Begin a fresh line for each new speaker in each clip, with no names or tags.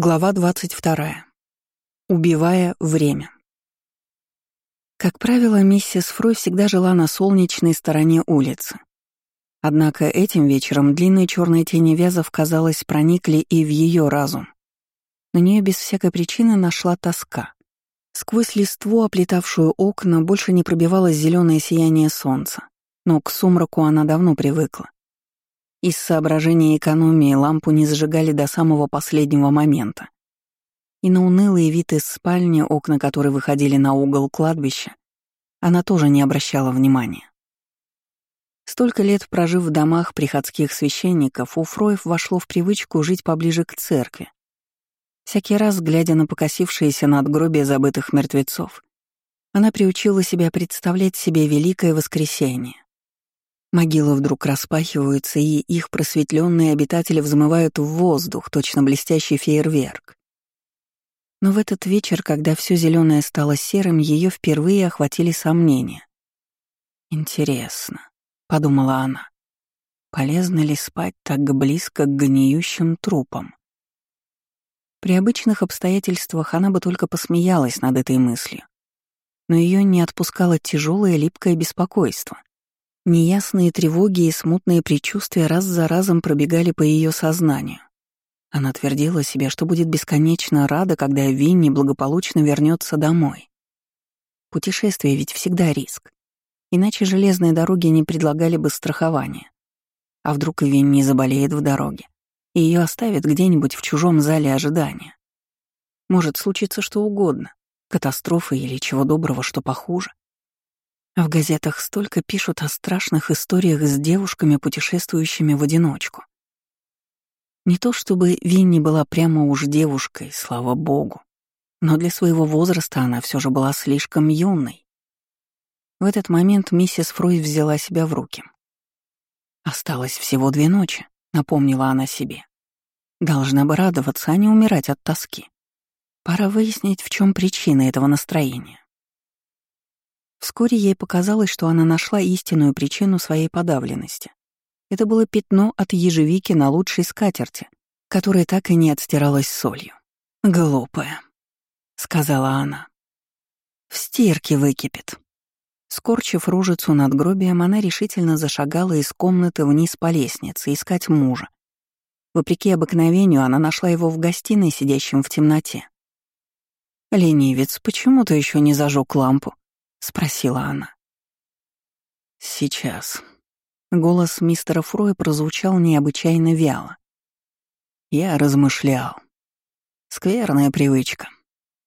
Глава 22. Убивая время. Как правило, миссис Фрой всегда жила на солнечной стороне улицы. Однако этим вечером длинные черные тени вязов, казалось, проникли и в ее разум. На нее без всякой причины нашла тоска. Сквозь листву, оплетавшую окна, больше не пробивалось зеленое сияние солнца, но к сумраку она давно привыкла. Из соображения экономии лампу не зажигали до самого последнего момента. И на унылые вид из спальни, окна которой выходили на угол кладбища, она тоже не обращала внимания. Столько лет прожив в домах приходских священников, у Фроев вошло в привычку жить поближе к церкви. Всякий раз, глядя на покосившиеся надгробия забытых мертвецов, она приучила себя представлять себе великое воскресенье, Могилы вдруг распахиваются, и их просветленные обитатели взмывают в воздух, точно блестящий фейерверк. Но в этот вечер, когда все зеленое стало серым, ее впервые охватили сомнения. «Интересно», — подумала она, — «полезно ли спать так близко к гниющим трупам?» При обычных обстоятельствах она бы только посмеялась над этой мыслью, но ее не отпускало тяжелое липкое беспокойство. Неясные тревоги и смутные предчувствия раз за разом пробегали по ее сознанию. Она твердила себе, что будет бесконечно рада, когда Винни благополучно вернется домой. Путешествие ведь всегда риск. Иначе железные дороги не предлагали бы страхования. А вдруг Винни заболеет в дороге, и ее оставят где-нибудь в чужом зале ожидания. Может случиться что угодно, катастрофа или чего доброго, что похуже. В газетах столько пишут о страшных историях с девушками, путешествующими в одиночку. Не то чтобы Винни была прямо уж девушкой, слава богу, но для своего возраста она все же была слишком юной. В этот момент миссис Фрой взяла себя в руки. «Осталось всего две ночи», — напомнила она себе. «Должна бы радоваться, а не умирать от тоски. Пора выяснить, в чем причина этого настроения». Вскоре ей показалось, что она нашла истинную причину своей подавленности. Это было пятно от ежевики на лучшей скатерти, которое так и не отстиралось солью. «Глупая», — сказала она. «В стирке выкипит». Скорчив ружицу над гробием, она решительно зашагала из комнаты вниз по лестнице искать мужа. Вопреки обыкновению, она нашла его в гостиной, сидящем в темноте. «Ленивец, почему ты еще не зажег лампу?» — спросила она. «Сейчас». Голос мистера Фроя прозвучал необычайно вяло. Я размышлял. Скверная привычка.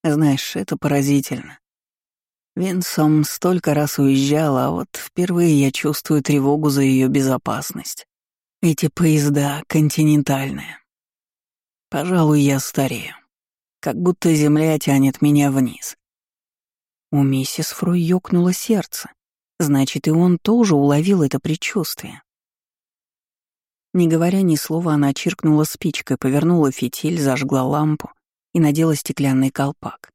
Знаешь, это поразительно. Винсом столько раз уезжал, а вот впервые я чувствую тревогу за ее безопасность. Эти поезда континентальные. Пожалуй, я старею. Как будто земля тянет меня вниз. У миссис Фрой ёкнуло сердце. Значит, и он тоже уловил это предчувствие. Не говоря ни слова, она чиркнула спичкой, повернула фитиль, зажгла лампу и надела стеклянный колпак.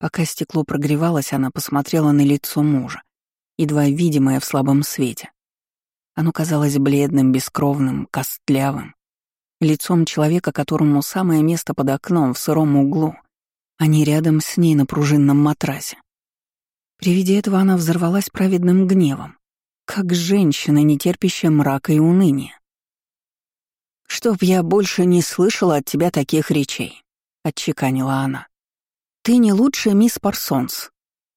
Пока стекло прогревалось, она посмотрела на лицо мужа, едва видимое в слабом свете. Оно казалось бледным, бескровным, костлявым, лицом человека, которому самое место под окном в сыром углу — а не рядом с ней на пружинном матрасе. При виде этого она взорвалась праведным гневом, как женщина, не терпящая мрака и уныния. «Чтоб я больше не слышала от тебя таких речей», — отчеканила она. «Ты не лучшая мисс Парсонс.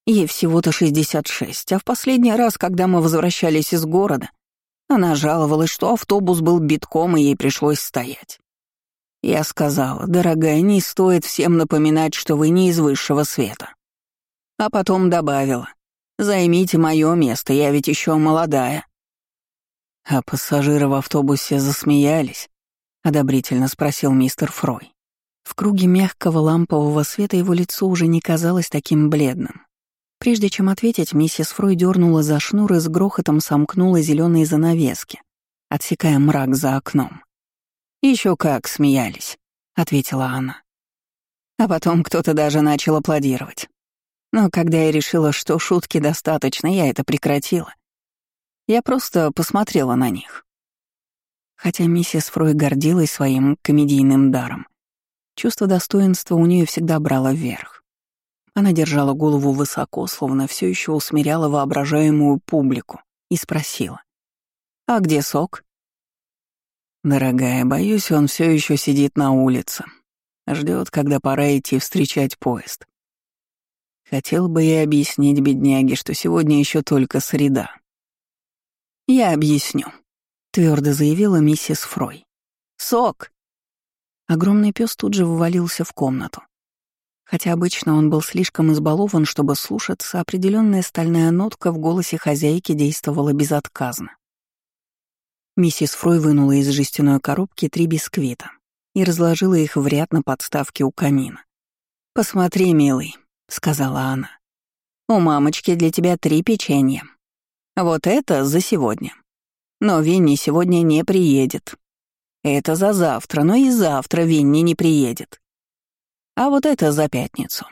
Ей всего-то 66, а в последний раз, когда мы возвращались из города, она жаловалась, что автобус был битком, и ей пришлось стоять. Я сказала, дорогая, не стоит всем напоминать, что вы не из высшего света. А потом добавила, займите мое место, я ведь еще молодая. А пассажиры в автобусе засмеялись, одобрительно спросил мистер Фрой. В круге мягкого лампового света его лицо уже не казалось таким бледным. Прежде чем ответить, миссис Фрой дернула за шнур и с грохотом сомкнула зеленые занавески, отсекая мрак за окном. Еще как смеялись», — ответила она. А потом кто-то даже начал аплодировать. Но когда я решила, что шутки достаточно, я это прекратила. Я просто посмотрела на них. Хотя миссис Фрой гордилась своим комедийным даром, Чувство достоинства у нее всегда брало вверх. Она держала голову высоко, словно все еще усмиряла воображаемую публику, и спросила. «А где сок?» «Дорогая, боюсь, он все еще сидит на улице. Ждет, когда пора идти встречать поезд. Хотел бы я объяснить бедняге, что сегодня еще только среда». «Я объясню», — твердо заявила миссис Фрой. «Сок!» Огромный пес тут же вывалился в комнату. Хотя обычно он был слишком избалован, чтобы слушаться, определенная стальная нотка в голосе хозяйки действовала безотказно. Миссис Фрой вынула из жестяной коробки три бисквита и разложила их в ряд на подставке у камина. «Посмотри, милый», — сказала она. «У мамочки для тебя три печенья. Вот это за сегодня. Но Винни сегодня не приедет. Это за завтра, но и завтра Винни не приедет. А вот это за пятницу.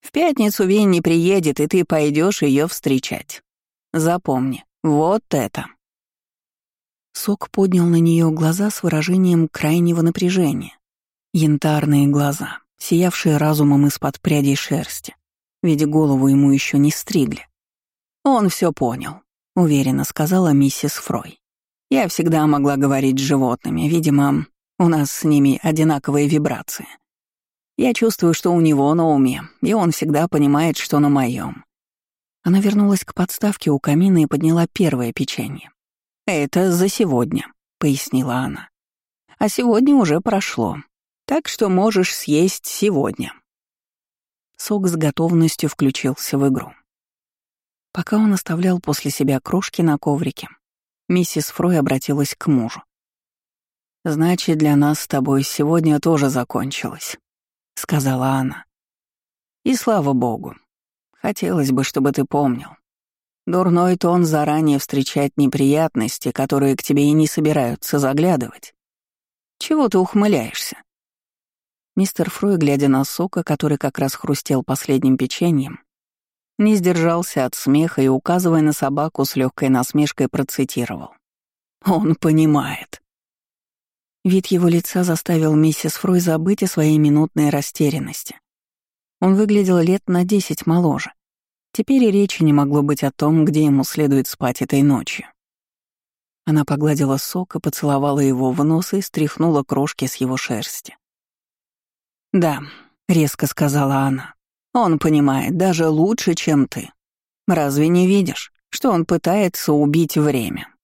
В пятницу Винни приедет, и ты пойдешь ее встречать. Запомни, вот это. Сок поднял на нее глаза с выражением крайнего напряжения. Янтарные глаза, сиявшие разумом из-под прядей шерсти, ведь голову ему еще не стригли. «Он все понял», — уверенно сказала миссис Фрой. «Я всегда могла говорить с животными, видимо, у нас с ними одинаковые вибрации. Я чувствую, что у него на уме, и он всегда понимает, что на моем. Она вернулась к подставке у камина и подняла первое печенье. «Это за сегодня», — пояснила она. «А сегодня уже прошло, так что можешь съесть сегодня». Сок с готовностью включился в игру. Пока он оставлял после себя крошки на коврике, миссис Фрой обратилась к мужу. «Значит, для нас с тобой сегодня тоже закончилось», — сказала она. «И слава богу. Хотелось бы, чтобы ты помнил. Дурной тон заранее встречать неприятности, которые к тебе и не собираются заглядывать. Чего ты ухмыляешься? Мистер Фрой, глядя на Сока, который как раз хрустел последним печеньем, не сдержался от смеха и, указывая на собаку, с легкой насмешкой процитировал. «Он понимает». Вид его лица заставил миссис Фрой забыть о своей минутной растерянности. Он выглядел лет на десять моложе, Теперь и речи не могло быть о том, где ему следует спать этой ночью. Она погладила сок и поцеловала его в нос и стряхнула крошки с его шерсти. «Да», — резко сказала она, — «он понимает даже лучше, чем ты. Разве не видишь, что он пытается убить время?»